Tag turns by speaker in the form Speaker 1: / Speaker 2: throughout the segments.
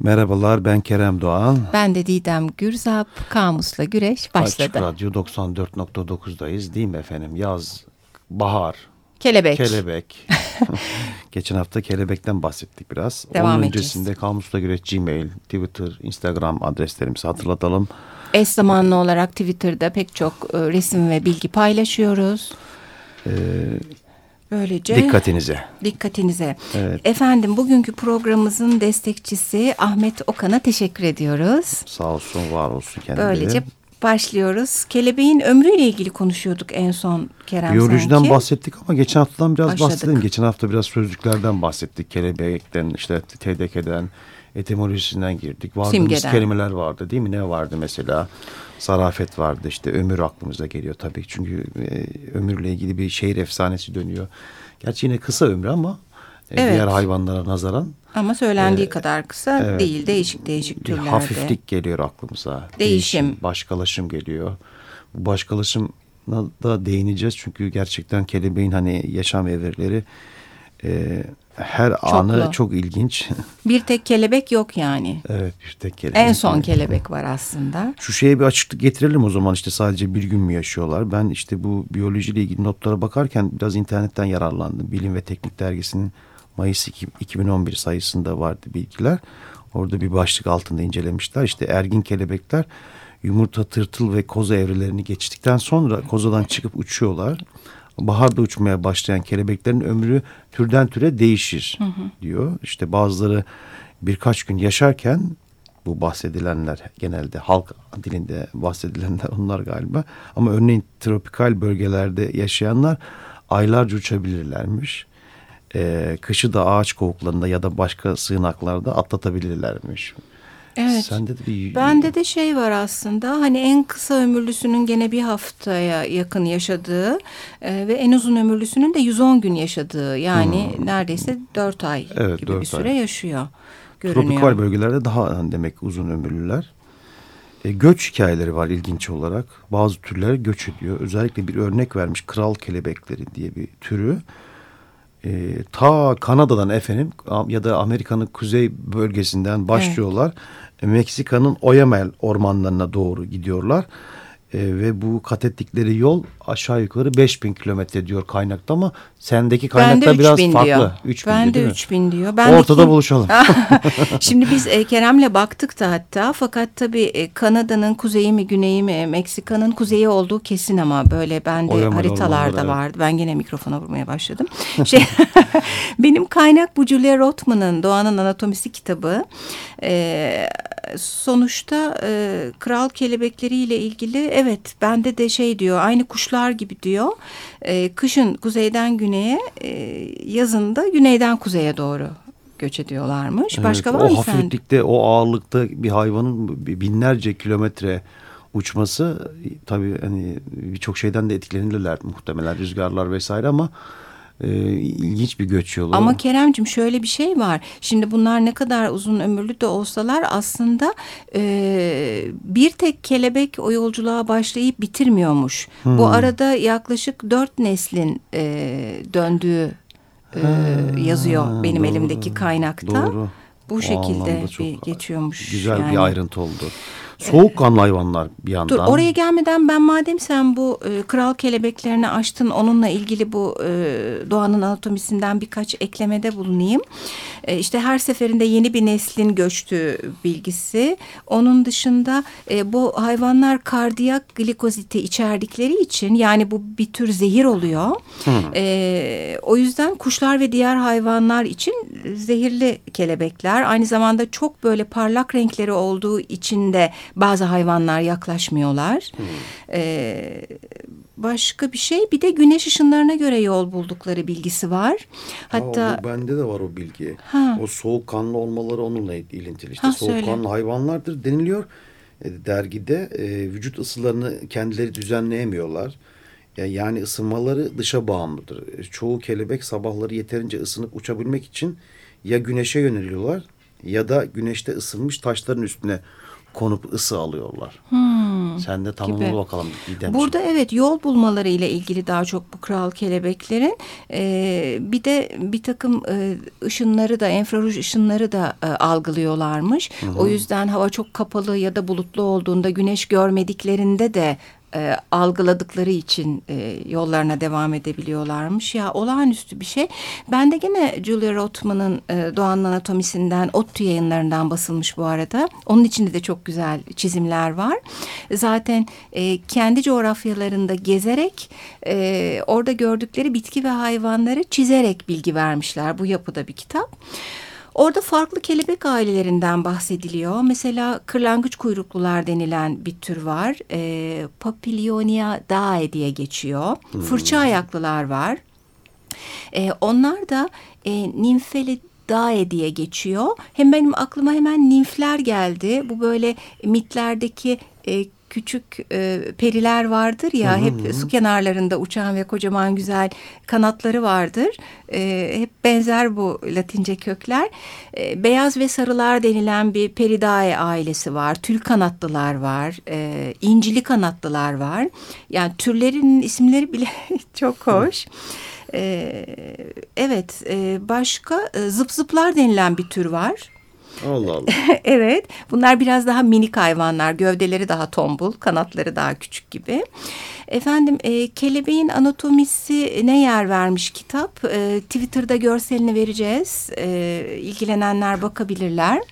Speaker 1: Merhabalar ben Kerem Doğan.
Speaker 2: Ben de Didem Gürzap. Kamusla Güreş başladı.
Speaker 1: Açık Radyo 94.9'dayız değil mi efendim? Yaz, bahar,
Speaker 2: Kelebek.
Speaker 1: kelebek. Geçen hafta kelebekten bahsettik biraz.
Speaker 2: Devam
Speaker 1: Onun
Speaker 2: edeceğiz.
Speaker 1: öncesinde Kamusla Güreş Gmail, Twitter, Instagram adreslerimizi hatırlatalım.
Speaker 2: Eş zamanlı olarak Twitter'da pek çok e, resim ve bilgi paylaşıyoruz. Böylece
Speaker 1: Dikkatinize.
Speaker 2: dikkatinize.
Speaker 1: Evet.
Speaker 2: Efendim bugünkü programımızın destekçisi Ahmet Okan'a teşekkür ediyoruz.
Speaker 1: Sağ olsun, var olsun kendileri.
Speaker 2: Böylece başlıyoruz. Kelebeğin ömrüyle ilgili konuşuyorduk en son Kerem
Speaker 1: Biyolojiden
Speaker 2: sanki.
Speaker 1: bahsettik ama geçen haftadan biraz
Speaker 2: Başladık.
Speaker 1: bahsedelim. Geçen hafta biraz sözlüklerden bahsettik. Kelebekten, işte TDK'den, etimolojisinden girdik. Vardığımız
Speaker 2: Simgeden.
Speaker 1: kelimeler vardı değil mi? Ne vardı mesela? Zarafet vardı işte ömür aklımıza geliyor tabii. Çünkü e, ömürle ilgili bir şehir efsanesi dönüyor. Gerçi yine kısa ömrü ama e,
Speaker 2: Evet.
Speaker 1: diğer hayvanlara nazaran
Speaker 2: Ama söylendiği kadar kısa
Speaker 1: evet.
Speaker 2: değil. Değişik değişik
Speaker 1: bir
Speaker 2: türlerde.
Speaker 1: hafiflik geliyor aklımıza.
Speaker 2: Değişim.
Speaker 1: Başkalaşım geliyor. Bu başkalaşımına da değineceğiz. Çünkü gerçekten kelebeğin hani yaşam evreleri e, her anı çok ilginç.
Speaker 2: Bir tek kelebek yok yani.
Speaker 1: evet bir tek kelebek.
Speaker 2: En son kelebek var aslında.
Speaker 1: Şu şeye bir açıklık getirelim o zaman işte sadece bir gün mü yaşıyorlar? Ben işte bu biyolojiyle ilgili notlara bakarken biraz internetten yararlandım. Bilim ve Teknik Dergisi'nin Mayıs 2 2011 sayısında vardı bilgiler. Orada bir başlık altında incelemişler. İşte ergin kelebekler yumurta, tırtıl ve koza evrelerini geçtikten sonra kozadan çıkıp uçuyorlar. Baharda uçmaya başlayan kelebeklerin ömrü türden türe değişir diyor. İşte bazıları birkaç gün yaşarken bu bahsedilenler genelde halk dilinde bahsedilenler onlar galiba. Ama örneğin tropikal bölgelerde yaşayanlar aylarca uçabilirlermiş. Ee, kışı da ağaç kovuklarında ya da başka sığınaklarda atlatabilirlermiş.
Speaker 2: Evet.
Speaker 1: Sende de bir...
Speaker 2: Bende de şey var aslında hani en kısa ömürlüsünün gene bir haftaya yakın yaşadığı e, ve en uzun ömürlüsünün de 110 gün yaşadığı yani neredeyse 4 ay
Speaker 1: Hmm. Evet,
Speaker 2: gibi bir
Speaker 1: dört
Speaker 2: süre
Speaker 1: ay.
Speaker 2: yaşıyor. Görünüyor.
Speaker 1: Tropikal bölgelerde daha hani demek uzun ömürlüler. E, göç hikayeleri var ilginç olarak. Bazı türler göç ediyor. Özellikle bir örnek vermiş kral kelebekleri diye bir türü. E, ta Kanada'dan efendim ya da Amerika'nın kuzey bölgesinden başlıyorlar. E, Meksika'nın Oyamel ormanlarına doğru gidiyorlar. E, ve bu kat ettikleri yol aşağı yukarı 5000 kilometre diyor kaynakta ama sendeki kaynakta
Speaker 2: Bende
Speaker 1: biraz
Speaker 2: 3000
Speaker 1: farklı.
Speaker 2: diyor.
Speaker 1: 3000
Speaker 2: Bende
Speaker 1: değil mi?
Speaker 2: 3000 diyor. Bendeki-
Speaker 1: Ortada buluşalım.
Speaker 2: Şimdi biz e, Kerem'le baktık da hatta fakat tabii e, Kanada'nın kuzeyi mi güneyi mi Meksika'nın kuzeyi olduğu kesin ama böyle bende
Speaker 1: Oyamal
Speaker 2: haritalarda
Speaker 1: ormanları, evet.
Speaker 2: vardı. Ben gene mikrofona vurmaya başladım. Şey, benim kaynak bu Julia Rothman'ın Doğanın Anatomisi kitabı. E, sonuçta e, kral kelebekleriyle ilgili evet bende de şey diyor aynı kuşlar gibi diyor. E, kışın kuzeyden güneye e, yazın da güneyden kuzeye doğru göç ediyorlarmış. Başka
Speaker 1: Evet,
Speaker 2: var
Speaker 1: o
Speaker 2: mı sende?
Speaker 1: hafiflikte, o ağırlıkta bir hayvanın binlerce kilometre uçması tabii hani birçok şeyden de etkilenirler muhtemelen rüzgarlar vesaire ama e, ilginç bir göç yolu.
Speaker 2: Ama Keremcim şöyle bir şey var. Şimdi bunlar ne kadar uzun ömürlü de olsalar aslında e, bir tek kelebek o yolculuğa başlayıp bitirmiyormuş.
Speaker 1: Hmm.
Speaker 2: Bu arada yaklaşık dört neslin e, döndüğü e, yazıyor benim
Speaker 1: doğru,
Speaker 2: elimdeki kaynakta.
Speaker 1: Doğru.
Speaker 2: Bu
Speaker 1: O
Speaker 2: şekilde bir geçiyormuş.
Speaker 1: Güzel
Speaker 2: yani.
Speaker 1: bir ayrıntı oldu. Soğukkanlı hayvanlar bir yandan.
Speaker 2: Dur oraya gelmeden ben madem sen bu e, kral kelebeklerini açtın onunla ilgili bu e, doğanın anatomisinden birkaç eklemede bulunayım. E, işte her seferinde yeni bir neslin göçtüğü bilgisi. Onun dışında e, bu hayvanlar kardiyak glikoziti içerdikleri için yani bu bir tür zehir oluyor. E, o yüzden kuşlar ve diğer hayvanlar için zehirli kelebekler. Aynı zamanda çok böyle parlak renkleri olduğu için de bazı hayvanlar yaklaşmıyorlar. Ee, başka bir şey bir de güneş ışınlarına göre yol buldukları bilgisi var. Hatta
Speaker 1: bu bende de var o bilgi.
Speaker 2: Ha.
Speaker 1: O soğukkanlı olmaları onunla ilintili. İşte
Speaker 2: Ha, söyle.
Speaker 1: soğukkanlı hayvanlardır deniliyor. E, dergide e, vücut ısılarını kendileri düzenleyemiyorlar. Ya- Yani ısınmaları dışa bağımlıdır. E, Çoğu kelebek sabahları yeterince ısınıp uçabilmek için ya güneşe yöneliyorlar ya da güneşte ısınmış taşların üstüne konup ısı alıyorlar. Sen de tamamla bakalım
Speaker 2: Didemciğim. Burada evet yol bulmaları ile ilgili daha çok bu kral kelebeklerin. Ee, bir de bir takım e, ışınları da infraruj ışınları da e, algılıyorlarmış. Hı hı. O yüzden hava çok kapalı ya da bulutlu olduğunda güneş görmediklerinde de e, algıladıkları için e, yollarına devam edebiliyorlarmış. Ya olağanüstü bir şey. Ben de gene Julia Rothman'ın e, Doğanın Anatomisinden, ODTÜ yayınlarından basılmış bu arada. Onun içinde de çok güzel çizimler var. Zaten e, kendi coğrafyalarında gezerek e, orada gördükleri bitki ve hayvanları çizerek bilgi vermişler. Bu yapıda bir kitap. Orada farklı kelebek ailelerinden bahsediliyor. Mesela kırlangıç kuyruklular denilen bir tür var. E, Papilionia dae diye geçiyor. Hmm. Fırça ayaklılar var. E, onlar da e, Nymphalidae diye geçiyor. Hem benim aklıma hemen nimfler geldi. Bu böyle mitlerdeki e, küçük e, periler vardır ya hı hı. hep su kenarlarında uçan ve kocaman güzel kanatları vardır. E, hep benzer bu Latince kökler. E, beyaz ve sarılar denilen bir peridae ailesi var. Tül kanatlılar var. E, incili kanatlılar var. Yani türlerin isimleri bile çok hoş. E, evet e, başka e, zıp zıplar denilen bir tür var.
Speaker 1: Allah Allah.
Speaker 2: evet. Bunlar biraz daha minik hayvanlar. Gövdeleri daha tombul, kanatları daha küçük gibi. Efendim e, kelebeğin anatomisi ne yer vermiş kitap? E, Twitter'da görselini vereceğiz. E, ilgilenenler bakabilirler.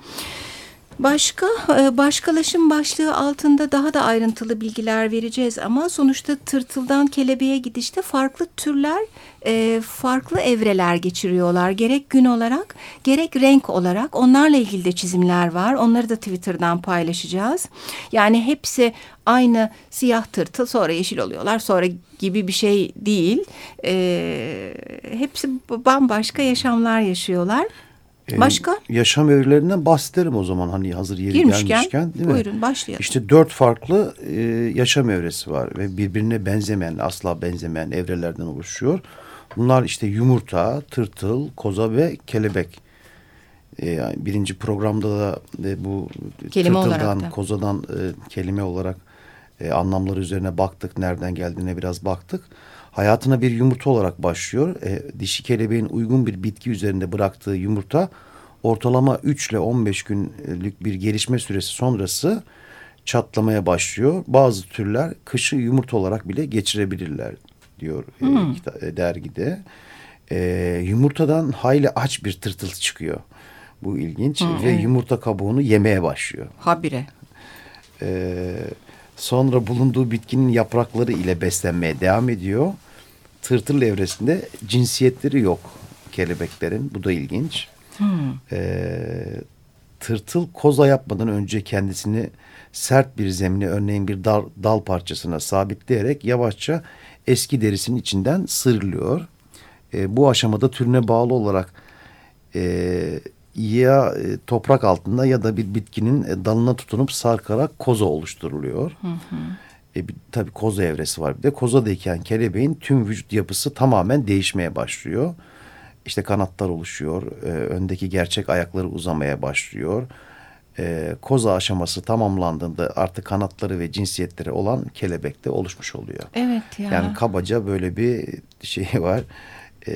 Speaker 2: Başka e, başkalaşım başlığı altında daha da ayrıntılı bilgiler vereceğiz ama sonuçta tırtıldan kelebeğe gidişte farklı türler e, farklı evreler geçiriyorlar. Gerek gün olarak gerek renk olarak onlarla ilgili de çizimler var. Onları da Twitter'dan paylaşacağız. Yani hepsi aynı siyah tırtıl sonra yeşil oluyorlar sonra gibi bir şey değil. E, hepsi bambaşka yaşamlar yaşıyorlar. Ee, Başka?
Speaker 1: Yaşam evrelerinden bahsedelim o zaman hani hazır yeri Girmişken, gelmişken. Değil
Speaker 2: buyurun mi? başlayalım.
Speaker 1: İşte dört farklı e, yaşam evresi var ve birbirine benzemeyen asla benzemeyen evrelerden oluşuyor. Bunlar işte yumurta, tırtıl, koza ve kelebek. E, yani birinci programda da e, bu kelime tırtıldan, kozadan e, kelime olarak e, anlamları üzerine baktık. Nereden geldiğine biraz baktık. Hayatına bir yumurta olarak başlıyor. E, dişi kelebeğin uygun bir bitki üzerinde bıraktığı yumurta ortalama 3 ile 15 günlük bir gelişme süresi sonrası çatlamaya başlıyor. Bazı türler kışı yumurta olarak bile geçirebilirler diyor e, hmm. e, dergide. E, yumurtadan hayli aç bir tırtıl çıkıyor. Bu ilginç hmm, ve yumurta kabuğunu yemeye başlıyor.
Speaker 2: Habire.
Speaker 1: E, sonra bulunduğu bitkinin yaprakları ile beslenmeye devam ediyor. Tırtıl evresinde cinsiyetleri yok kelebeklerin. Bu da ilginç. Hmm. E, tırtıl koza yapmadan önce kendisini sert bir zemine örneğin bir dal, dal parçasına sabitleyerek yavaşça eski derisinin içinden sıyrılıyor. E, bu aşamada türüne bağlı olarak e, ya e, toprak altında ya da bir bitkinin e, dalına tutunup sarkarak koza oluşturuluyor. Hı hı. E, bir, tabii koza evresi var bir de. Kozadayken kelebeğin tüm vücut yapısı tamamen değişmeye başlıyor. İşte kanatlar oluşuyor. E, öndeki gerçek ayakları uzamaya başlıyor e, koza aşaması tamamlandığında artık kanatları ve cinsiyetleri olan kelebekte oluşmuş oluyor.
Speaker 2: Evet ya.
Speaker 1: Yani kabaca böyle bir şey var e,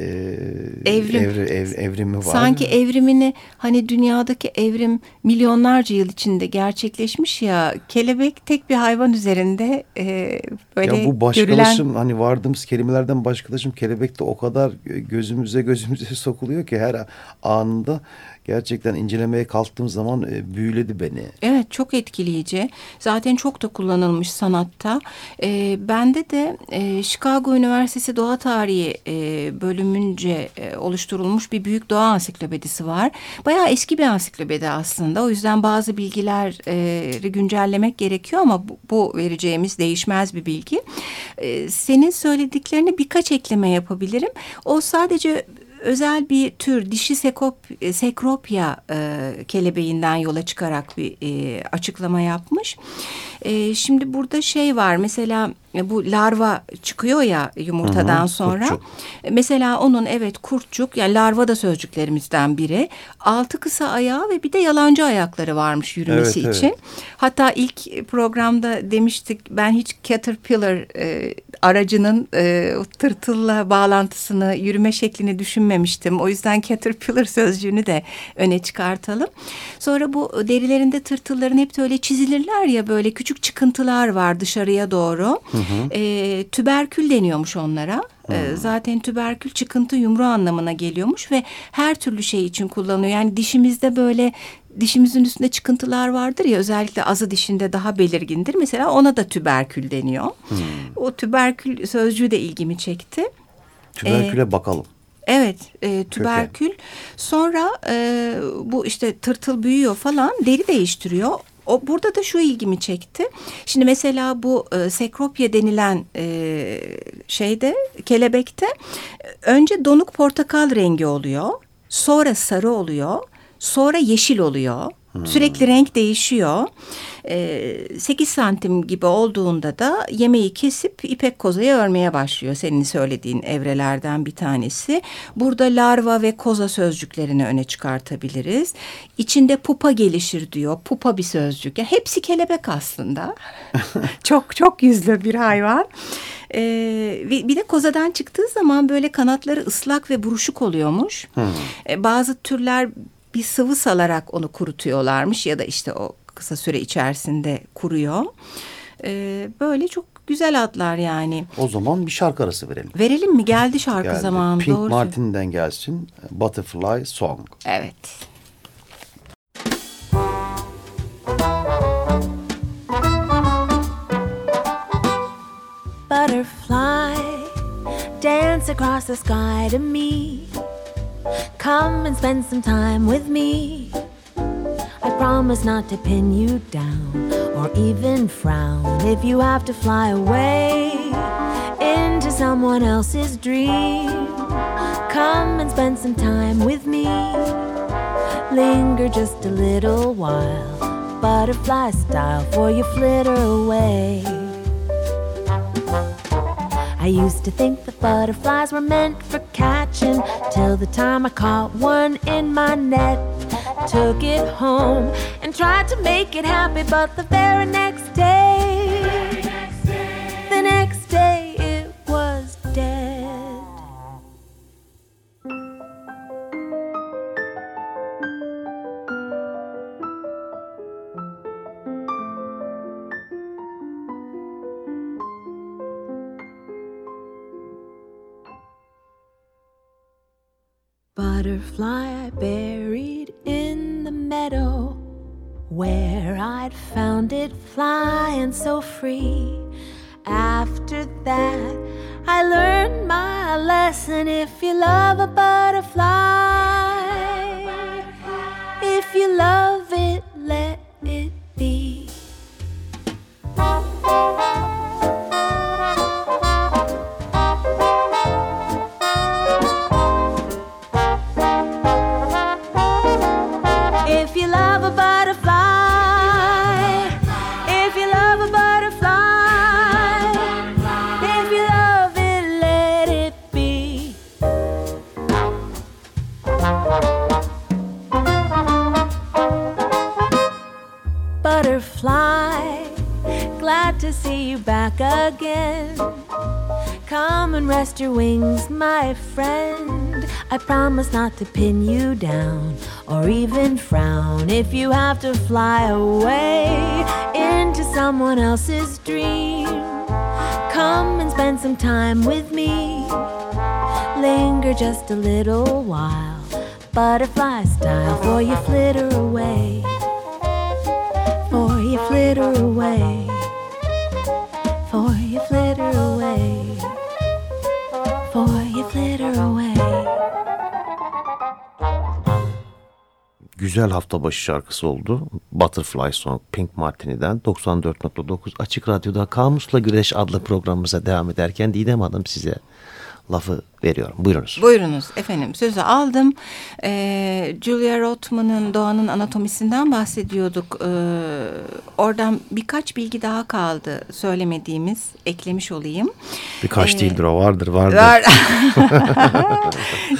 Speaker 1: evrim. Evri, ev, evrimi var.
Speaker 2: Sanki evrimini hani dünyadaki evrim milyonlarca yıl içinde gerçekleşmiş ya kelebek tek bir hayvan üzerinde e, böyle
Speaker 1: ya bu başkalaşım görülen... hani vardığımız kelimelerden başkalaşım kelebek de o kadar gözümüze gözümüze sokuluyor ki her anında gerçekten incelemeye kalktığım zaman e, büyüledi beni.
Speaker 2: Evet çok etkileyici. Zaten çok da kullanılmış sanatta. E, bende de e, Chicago Üniversitesi Doğa Tarihi e, bölümünce e, oluşturulmuş bir büyük doğa ansiklopedisi var. Bayağı eski bir ansiklopedi aslında. O yüzden bazı bilgileri güncellemek gerekiyor ama bu, bu vereceğimiz değişmez bir bilgi. E, senin söylediklerine birkaç ekleme yapabilirim. O sadece özel bir tür dişi sekop, sekropya e, kelebeğinden yola çıkarak bir e, açıklama yapmış. E, şimdi burada şey var mesela e, bu larva çıkıyor ya yumurtadan hı hı, sonra. Kurtçuk. E, mesela onun evet kurtçuk yani larva da sözcüklerimizden biri. Altı kısa ayağı ve bir de yalancı ayakları varmış yürümesi evet, için. Evet. Hatta ilk programda demiştik ben hiç caterpillar e, aracının e, tırtılla bağlantısını yürüme şeklini düşünmemiştim. O yüzden caterpillar sözcüğünü de öne çıkartalım. Sonra bu derilerinde tırtılların hep öyle çizilirler ya böyle küçük çıkıntılar var dışarıya doğru. Hı hı. E, tüberkül deniyormuş onlara. E, zaten tüberkül çıkıntı yumru anlamına geliyormuş ve her türlü şey için kullanılıyor. Yani dişimizde böyle dişimizin üstünde çıkıntılar vardır ya özellikle azı dişinde daha belirgindir. Mesela ona da tüberkül deniyor. Hmm. O tüberkül sözcüğü de ilgimi çekti.
Speaker 1: Tüberküle ee, bakalım.
Speaker 2: Evet, e, tüberkül. Köken. Sonra e, bu işte tırtıl büyüyor falan, deri değiştiriyor. O burada da şu ilgimi çekti. Şimdi mesela bu e, sekropya denilen e, şeyde kelebekte önce donuk portakal rengi oluyor. Sonra sarı oluyor. Sonra yeşil oluyor. Hmm. Sürekli renk değişiyor. Ee, 8 santim gibi olduğunda da yemeği kesip ipek kozaya örmeye başlıyor. Senin söylediğin evrelerden bir tanesi. Burada larva ve koza sözcüklerini öne çıkartabiliriz. İçinde pupa gelişir diyor. Pupa bir sözcük. Yani hepsi kelebek aslında. çok çok yüzlü bir hayvan. Ee, bir de kozadan çıktığı zaman böyle kanatları ıslak ve buruşuk oluyormuş. Hmm. Ee, bazı türler bir sıvı salarak onu kurutuyorlarmış ya da işte o kısa süre içerisinde kuruyor. Ee, böyle çok güzel adlar yani.
Speaker 1: O zaman bir şarkı arası verelim.
Speaker 2: Verelim mi? Geldi şarkı Geldi. zamanı.
Speaker 1: Pink doğru. Martin'den gelsin. Butterfly Song.
Speaker 2: Evet. Butterfly dance across the sky to me Come and spend some time with me. I promise not to pin you down or even frown if you have to fly away into someone else's dream. Come and spend some time with me. Linger just a little while, butterfly style, for you flitter away. I used to think that butterflies were meant for catching till the time I caught one in my net. Took it home and tried to make it happy, but the very next day, the next day it was dead. butterfly I the meadow where I'd found it flying so free. After that, I learned my lesson if you love a butterfly, your wings, my friend. I promise not to pin you down or even frown if you have to fly away into someone else's dream. Come and spend some time with me. Linger just a little while, butterfly style, for you flitter away. For you flitter away. Güzel hafta başı şarkısı oldu. Butterfly Song Pink Martini'den 94.9 Açık Radyo'da Kamusla Güreş adlı programımıza devam ederken Didem Hanım size
Speaker 1: lafı veriyorum. Buyurunuz.
Speaker 2: Buyurunuz efendim sözü aldım. Ee, Julia Rothman'ın Doğanın Anatomisinden bahsediyorduk. Ee, oradan birkaç bilgi daha kaldı söylemediğimiz eklemiş olayım.
Speaker 1: Birkaç
Speaker 2: Ee,
Speaker 1: değildir o vardır vardır.
Speaker 2: Var.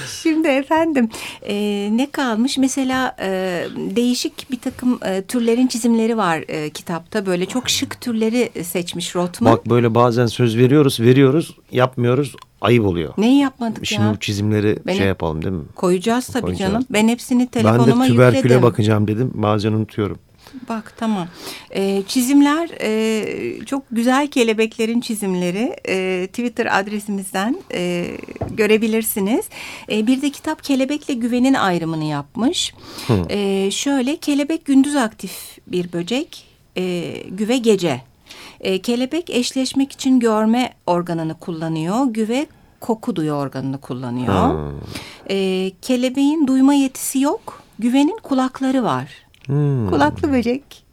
Speaker 2: Şimdi efendim e, ne kalmış? Mesela e, değişik bir takım e, türlerin çizimleri var e, kitapta. Böyle çok şık türleri seçmiş Rothman.
Speaker 1: Bak böyle bazen söz veriyoruz veriyoruz yapmıyoruz ayıp oluyor.
Speaker 2: Neyi yapmadık
Speaker 1: Şimdi
Speaker 2: ya?
Speaker 1: bu çizimleri
Speaker 2: Benim-
Speaker 1: şey yapalım değil mi?
Speaker 2: Koyacağız tabii
Speaker 1: Koyacağız.
Speaker 2: canım. Ben hepsini
Speaker 1: Ben
Speaker 2: telefonuma
Speaker 1: de tüberküle
Speaker 2: yükledim.
Speaker 1: bakacağım dedim bazen unutuyorum.
Speaker 2: Bak tamam. Ee, çizimler e, çok güzel kelebeklerin çizimleri e, Twitter adresimizden e, görebilirsiniz. E, bir de kitap kelebekle güvenin ayrımını yapmış. E, şöyle kelebek gündüz aktif bir böcek, e, güve gece. E, kelebek eşleşmek için görme organını kullanıyor, güve koku duyu organını kullanıyor.
Speaker 1: Hmm.
Speaker 2: E, kelebeğin duyma yetisi yok, güvenin kulakları var.
Speaker 1: Hmm.
Speaker 2: Kulaklı böcek.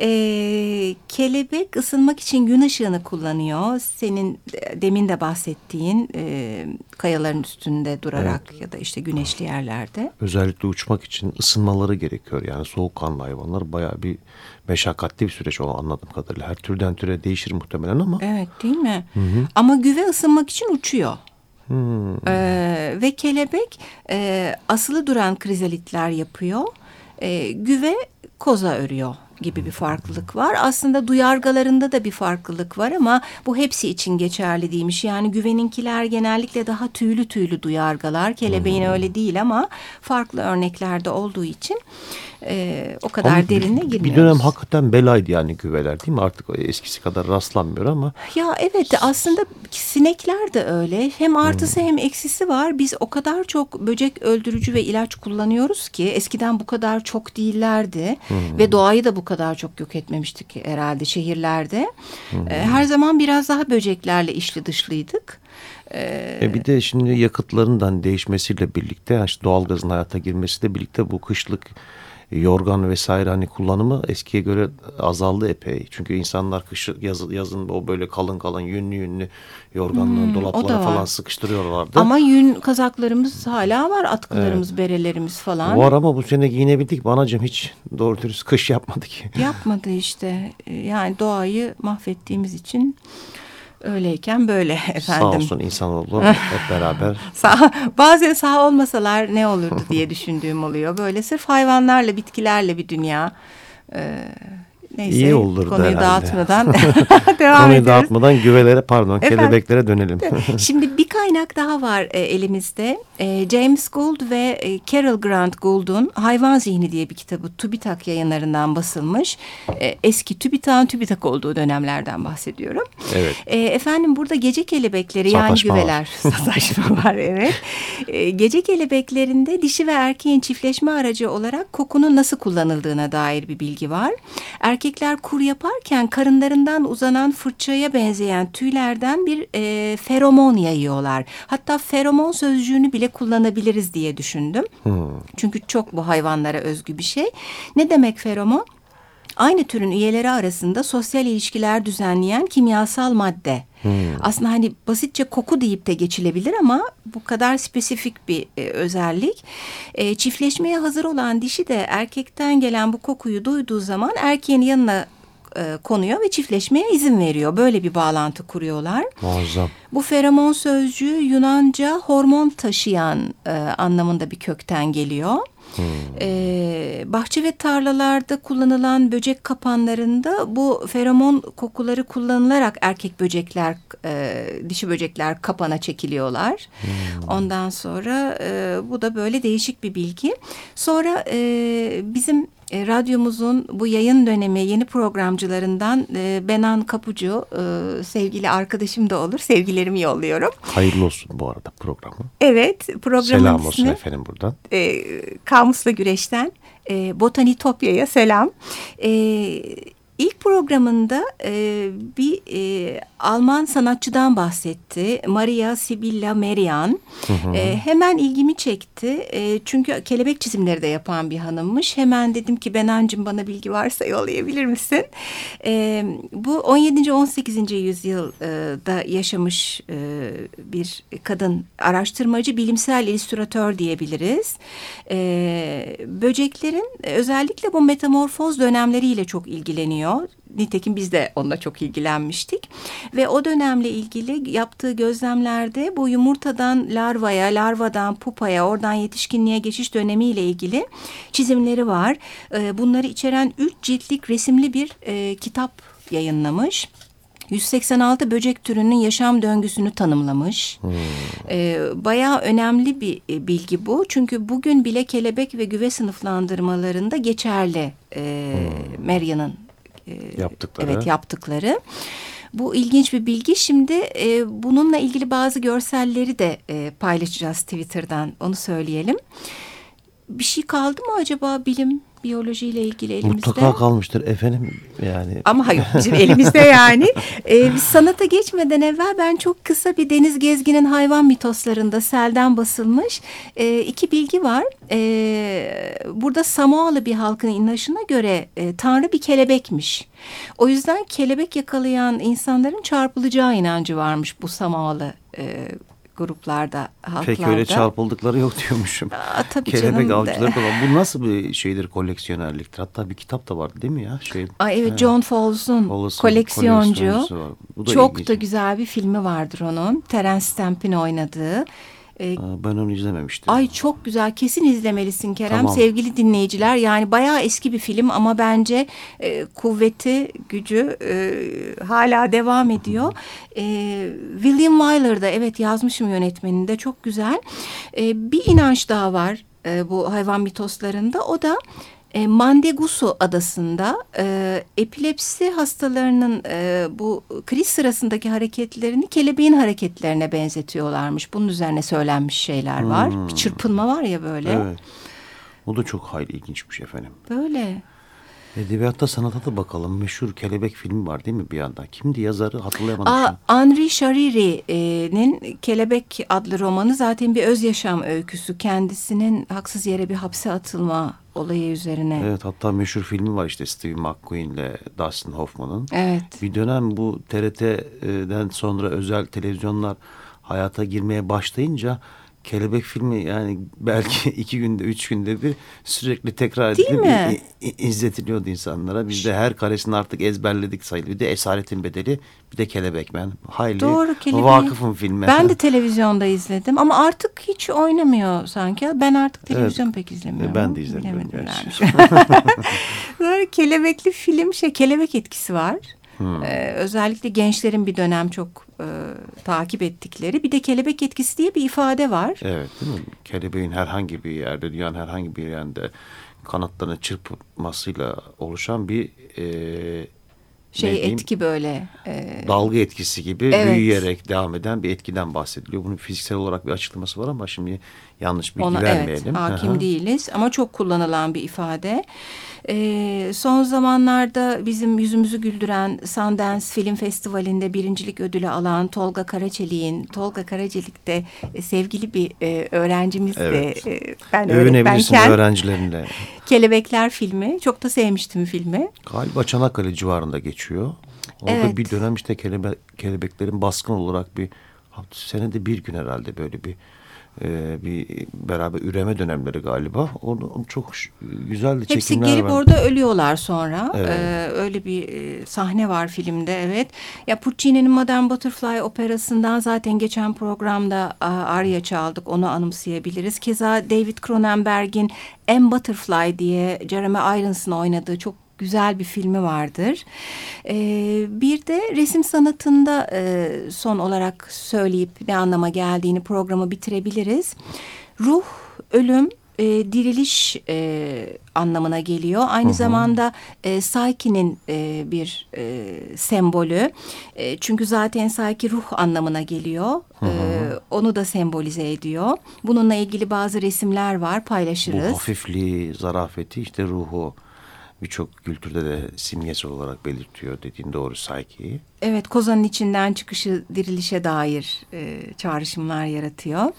Speaker 2: Ee, kelebek ısınmak için gün ışığını kullanıyor. Senin e, demin de bahsettiğin e, kayaların üstünde durarak ya da işte güneşli yerlerde.
Speaker 1: Özellikle uçmak için ısınmaları gerekiyor. Yani soğukkanlı hayvanlar bayağı bir meşakkatli bir süreç o anladığım kadarıyla. Her türden türe değişir muhtemelen ama.
Speaker 2: Evet değil mi? Ama güve ısınmak için uçuyor.
Speaker 1: Hmm.
Speaker 2: Ee, ve kelebek e, asılı duran krizalitler yapıyor. E, güve koza örüyor gibi bir farklılık var. Aslında duyargalarında da bir farklılık var ama bu hepsi için geçerli değilmiş. Yani güveninkiler genellikle daha tüylü tüylü duyargalar. Kelebeğin öyle değil ama farklı örneklerde olduğu için e, o kadar
Speaker 1: Ama
Speaker 2: derine girmiyoruz.
Speaker 1: Bir dönem hakikaten belaydı yani güveler değil mi? Artık eskisi kadar rastlanmıyor ama.
Speaker 2: Ya evet aslında sinekler de öyle. Hem artısı hem eksisi var. Biz o kadar çok böcek öldürücü ve ilaç kullanıyoruz ki eskiden bu kadar çok değillerdi. Ve doğayı da bu kadar çok yok etmemiştik herhalde şehirlerde. Ee, Her zaman biraz daha böceklerle işli dışlıydık. Ee,
Speaker 1: E bir de şimdi yakıtların değişmesiyle birlikte yani işte doğalgazın hayata girmesiyle birlikte bu kışlık yorgan vesaire hani kullanımı eskiye göre azaldı epey. Çünkü insanlar kış yaz, yazın o böyle kalın kalın yünlü yünlü yorganları
Speaker 2: Hmm,
Speaker 1: dolaplara falan sıkıştırıyorlardı.
Speaker 2: ama yün kazaklarımız hala var. Atkılarımız, berelerimiz falan.
Speaker 1: Var ama bu sene giyinebildik. Banacığım hiç doğru dürüst kış yapmadık.
Speaker 2: Yapmadı işte. Yani doğayı mahvettiğimiz için öyleyken böyle efendim.
Speaker 1: Sağ olsun insanoğlu hep beraber.
Speaker 2: Sağ, bazen sağ olmasalar ne olurdu diye düşündüğüm oluyor. Böyle sırf hayvanlarla, bitkilerle bir dünya. Ee, neyse
Speaker 1: İyi olurdu
Speaker 2: konuyu
Speaker 1: herhalde.
Speaker 2: dağıtmadan devam
Speaker 1: Konuyu
Speaker 2: ediyoruz.
Speaker 1: dağıtmadan güvelere pardon
Speaker 2: Efendim?
Speaker 1: kelebeklere dönelim.
Speaker 2: Şimdi bir kaynak daha var e, elimizde. E, James Gould ve e, Carol Grant Gould'un Hayvan Zihni diye bir kitabı TÜBİTAK yayınlarından basılmış. E, eski TÜBİTAK'ın TÜBİTAK olduğu dönemlerden bahsediyorum.
Speaker 1: Evet.
Speaker 2: E, efendim burada gece kelebekleri yani
Speaker 1: Sataşma var.
Speaker 2: güveler. Sataşma var evet. E, gece kelebeklerinde dişi ve erkeğin çiftleşme aracı olarak kokunun nasıl kullanıldığına dair bir bilgi var. Erkekler kur yaparken karınlarından uzanan fırçaya benzeyen tüylerden bir e, feromon yayıyorlar. Hatta feromon sözcüğünü bile kullanabiliriz diye düşündüm. Çünkü çok bu hayvanlara özgü bir şey. Ne demek feromon? Aynı türün üyeleri arasında sosyal ilişkiler düzenleyen kimyasal madde. Aslında hani basitçe koku deyip de geçilebilir ama bu kadar spesifik bir e, özellik. E, çiftleşmeye hazır olan dişi de erkekten gelen bu kokuyu duyduğu zaman erkeğin yanına e, konuyor ve çiftleşmeye izin veriyor. Böyle bir bağlantı kuruyorlar.
Speaker 1: Muazzam.
Speaker 2: Bu feromon sözcüğü Yunanca hormon taşıyan e, anlamında bir kökten geliyor. E, bahçe ve tarlalarda kullanılan böcek kapanlarında bu feromon kokuları kullanılarak erkek böcekler, e, dişi böcekler kapana çekiliyorlar. Ondan sonra e, bu da böyle değişik bir bilgi. Sonra e, bizim e, radyomuzun bu yayın dönemi yeni programcılarından e, Benan Kapucu e, sevgili arkadaşım da olur. Sevgilerimi yolluyorum.
Speaker 1: Hayırlı olsun bu arada programı.
Speaker 2: Evet programın
Speaker 1: Selam olsun
Speaker 2: ismi
Speaker 1: efendim buradan.
Speaker 2: e, Kamusla Güreş'ten e, Botanitopya'ya selam. E, İlk programında e, bir e, Alman sanatçıdan bahsetti. Maria Sibilla Merian. E, hemen ilgimi çekti. E, çünkü kelebek çizimleri de yapan bir hanımmış. Hemen dedim ki Benancığım bana bilgi varsa yollayabilir misin? E, bu 17. 18. yüzyılda yaşamış e, bir kadın araştırmacı, bilimsel illüstratör diyebiliriz. E, böceklerin özellikle bu metamorfoz dönemleriyle çok ilgileniyor. Nitekim biz de onunla çok ilgilenmiştik. Ve o dönemle ilgili yaptığı gözlemlerde bu yumurtadan larvaya, larvadan pupaya, oradan yetişkinliğe geçiş dönemiyle ilgili çizimleri var. Ee, bunları içeren üç ciltlik resimli bir e, kitap yayınlamış. 186 böcek türünün yaşam döngüsünü tanımlamış. Hmm. Ee, bayağı önemli bir e, bilgi bu. Çünkü bugün bile kelebek ve güve sınıflandırmalarında geçerli e, hmm. Merya'nın
Speaker 1: e, yaptıkları.
Speaker 2: Evet yaptıkları. Bu ilginç bir bilgi. Şimdi e, bununla ilgili bazı görselleri de e, paylaşacağız Twitter'dan. Onu söyleyelim. Bir şey kaldı mı acaba bilim biyolojiyle ilgili elimizde.
Speaker 1: Mutlaka kalmıştır efendim yani.
Speaker 2: Ama hayır bizim elimizde yani. Ee, sanata geçmeden evvel ben çok kısa bir Deniz Gezgin'in hayvan mitoslarında selden basılmış e, iki bilgi var. E, burada Samoalı bir halkın inanışına göre e, Tanrı bir kelebekmiş. O yüzden kelebek yakalayan insanların çarpılacağı inancı varmış bu Samoalı e, gruplarda, halklarda.
Speaker 1: Pek öyle çarpıldıkları yok diyormuşum. Aa, tabii Kelebek avcıları da var. Bu nasıl bir şeydir koleksiyonerliktir? Hatta bir kitap da vardı değil mi ya? Şey,
Speaker 2: Aa, evet he. John Fowles'un koleksiyoncu. Bu da Çok ilginç. da güzel bir filmi vardır onun. Terence Stamp'in oynadığı.
Speaker 1: Ee, ben onu izlememiştim.
Speaker 2: Ay çok güzel kesin izlemelisin Kerem tamam. sevgili dinleyiciler. Yani bayağı eski bir film ama bence e, kuvveti gücü e, hala devam ediyor. E, William Wyler da evet yazmışım yönetmeninde çok güzel. E, bir inanç daha var e, bu hayvan mitoslarında o da e, Mandegusu adasında e, epilepsi hastalarının e, bu kriz sırasındaki hareketlerini kelebeğin hareketlerine benzetiyorlarmış. Bunun üzerine söylenmiş şeyler var. Hmm. Bir çırpınma var ya böyle. Evet.
Speaker 1: O da çok hayli ilginçmiş efendim.
Speaker 2: Böyle.
Speaker 1: Edebiyatta sanata da bakalım. Meşhur Kelebek filmi var değil mi bir yandan? Kimdi yazarı hatırlayamadım.
Speaker 2: Aa, Henri Chariri'nin Kelebek adlı romanı zaten bir öz yaşam öyküsü. Kendisinin haksız yere bir hapse atılma olayı üzerine.
Speaker 1: Evet hatta meşhur filmi var işte Steve McQueen ile Dustin Hoffman'ın.
Speaker 2: Evet.
Speaker 1: Bir dönem bu TRT'den sonra özel televizyonlar hayata girmeye başlayınca Kelebek filmi yani belki iki günde, üç günde bir sürekli tekrar edilip izletiliyordu insanlara. Biz de her karesini artık ezberledik sayılı. Bir de Esaretin Bedeli, bir de Kelebek ben. Hayli Doğru, Kelebek. vakıfım filme.
Speaker 2: Ben de televizyonda izledim ama artık hiç oynamıyor sanki. Ben artık televizyon evet. pek izlemiyorum.
Speaker 1: Ben de izlemiyorum.
Speaker 2: Sonra kelebekli film şey, kelebek etkisi var. Hmm. Ee, özellikle gençlerin bir dönem çok e, takip ettikleri. Bir de kelebek etkisi diye bir ifade var.
Speaker 1: Evet değil mi? Kelebeğin herhangi bir yerde, dünyanın herhangi bir yerinde kanatlarını çırpmasıyla oluşan bir e,
Speaker 2: şey diyeyim, etki böyle
Speaker 1: e, dalga etkisi gibi evet. büyüyerek devam eden bir etkiden bahsediliyor. Bunun fiziksel olarak bir açıklaması var ama şimdi yanlış bilgi Ona, vermeyelim.
Speaker 2: Evet, hakim değiliz ama çok kullanılan bir ifade. E, son zamanlarda bizim yüzümüzü güldüren Sundance Film Festivali'nde birincilik ödülü alan Tolga Karaçelik'in Tolga Karaçelik'te e, sevgili bir e, öğrencimiz evet. de e,
Speaker 1: ben öğretmenken öğrencilerinle.
Speaker 2: Kelebekler filmi çok da sevmiştim filmi.
Speaker 1: Galiba Çanakkale civarında geçiyor. Orada evet. bir dönem işte kelebe, kelebeklerin baskın olarak bir senede bir gün herhalde böyle bir e, bir beraber üreme dönemleri galiba. Onu, onu çok güzeldi
Speaker 2: Hepsi çekimler. Hepsi gelip var. orada ölüyorlar sonra. Evet. Ee, öyle bir e, sahne var filmde evet. Ya Puccini'nin Modern Butterfly operasından zaten geçen programda Arya çaldık. Onu anımsayabiliriz. Keza David Cronenberg'in M Butterfly diye Jeremy Irons'ın oynadığı çok güzel bir filmi vardır. E, bir de resim sanatında e, son olarak söyleyip ne anlama geldiğini programı bitirebiliriz. Ruh, ölüm, e, diriliş e, anlamına geliyor. Aynı hı hı. zamanda e, Psyche'nin e, bir e, sembolü. E, çünkü zaten Psyche ruh anlamına geliyor. Hı hı. E, onu da sembolize ediyor. Bununla ilgili bazı resimler var paylaşırız.
Speaker 1: Bu hafifliği, zarafeti işte ruhu birçok kültürde de simgesi olarak belirtiyor dediğin doğru Psyche'yi.
Speaker 2: Evet kozanın içinden çıkışı dirilişe dair e, çağrışımlar yaratıyor.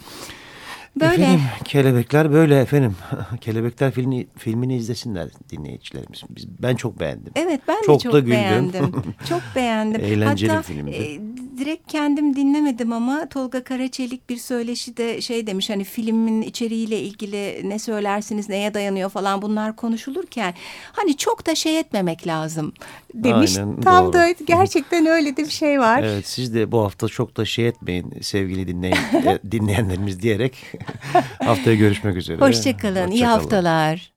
Speaker 1: Böyle. Efendim kelebekler böyle efendim. kelebekler filmi, filmini izlesinler dinleyicilerimiz. Biz, ben çok beğendim.
Speaker 2: Evet ben çok de çok da beğendim. çok beğendim.
Speaker 1: Eğlenceli Hatta, filmdi. E,
Speaker 2: direkt kendim dinlemedim ama Tolga Karaçelik bir söyleşi de şey demiş hani filmin içeriğiyle ilgili ne söylersiniz neye dayanıyor falan bunlar konuşulurken hani çok da şey etmemek lazım demiş. Aynen, Tam doğru. da gerçekten öyle de bir şey var.
Speaker 1: Evet siz de bu hafta çok da şey etmeyin sevgili dinleyin, dinleyenlerimiz diyerek Haftaya görüşmek üzere.
Speaker 2: Hoşçakalın. Hoşça İyi haftalar.